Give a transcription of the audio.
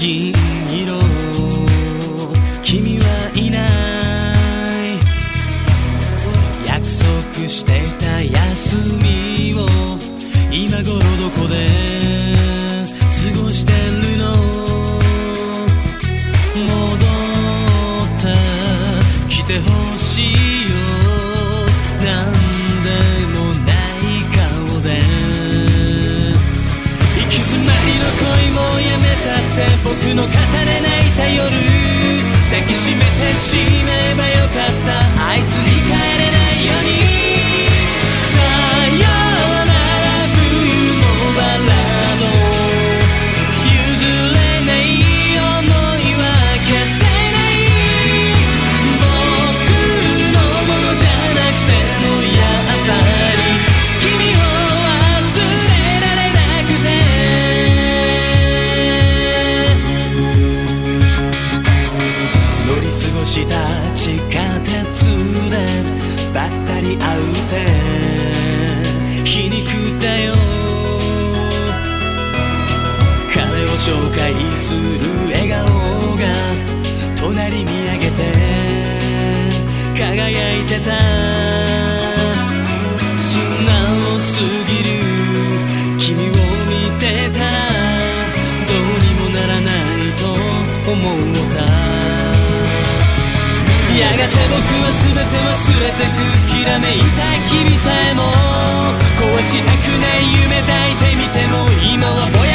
銀色君はいない。約束してた休みを今頃どこでした地下鉄でばったり会うて皮肉だよ。彼を紹介する笑顔が隣見上げて輝いてた。素直すぎる君を見てた。らどうにもならないと思うのかやがて僕は全て忘れてくきらめいた日々さえも。壊したくない夢抱いてみても今はぼや